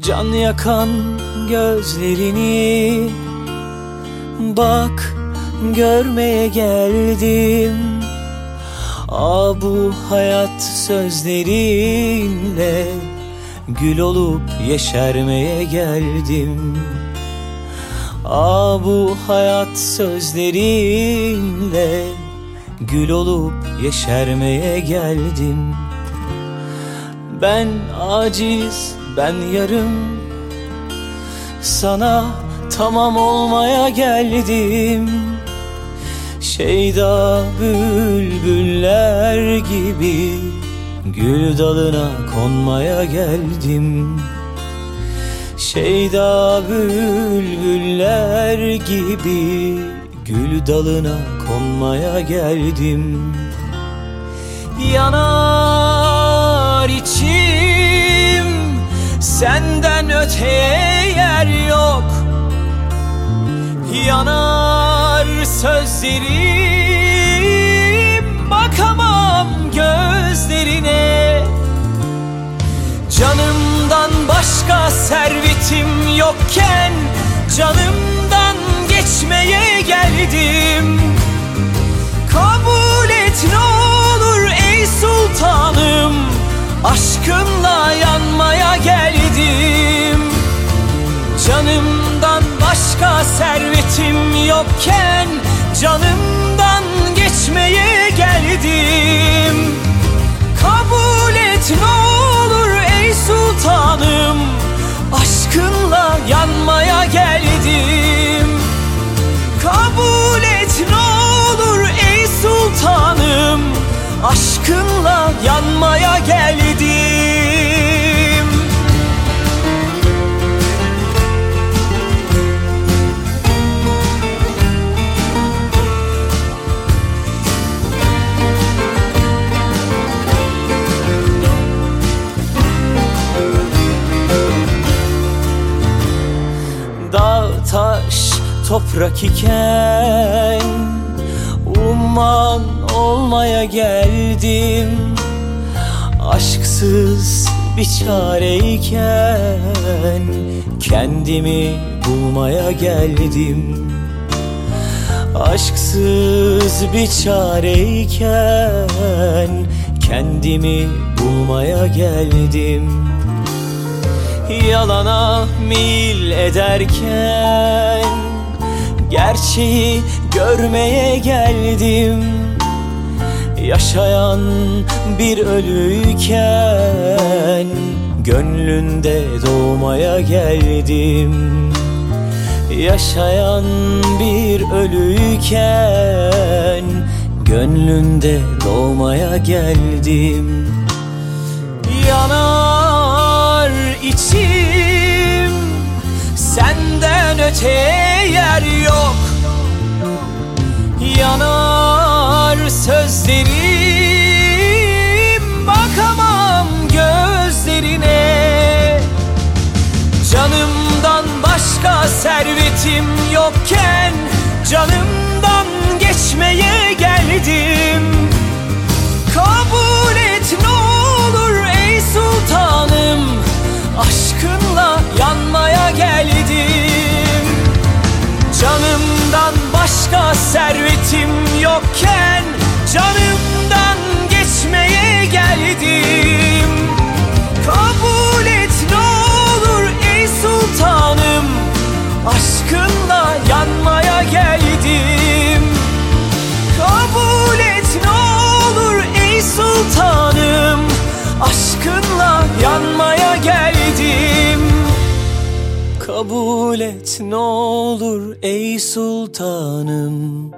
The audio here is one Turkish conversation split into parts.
Can yakan gözlerini Bak görmeye geldim. Aa bu hayat sözlerinle Gül olup yeşermeye geldim. Aa bu hayat sözlerinle Gül olup yeşermeye geldim. Ben aciz, ben yarım Sana tamam olmaya geldim. Şeyda bülbüller gibi Gül dalına konmaya geldim. Şeyda bülbüller gibi Gül dalına konmaya geldim. Yanar içim Senden öteye yer yok. Yanar sözlerim Bakamam gözlerine. Canımdan başka servetim yokken Canımdan geçmeye geldim. Kabul et ne olur ey sultanım Aşkınla servetim yokken Canımdan geçmeye geldim. Kabul et ne olur ey sultanım Aşkınla yanmaya geldim. Kabul et ne olur ey sultanım Aşkınla yanmaya geldim toprak iken Umman olmaya geldim Aşksız bir çareyken Kendimi bulmaya geldim Aşksız bir çareyken Kendimi bulmaya geldim Yalana mil ederken Gerçeği görmeye geldim. Yaşayan bir ölüyken Gönlünde doğmaya geldim. Yaşayan bir ölüyken Gönlünde doğmaya geldim. Yanar içim öteye yer yok. Yanar sözlerim Bakamam gözlerine. Canımdan başka servetim yokken Canımdan Canımdan başka servetim yokken Canımdan Kabul et ne olur ey sultanım.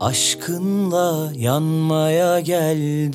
Aşkınla yanmaya geldim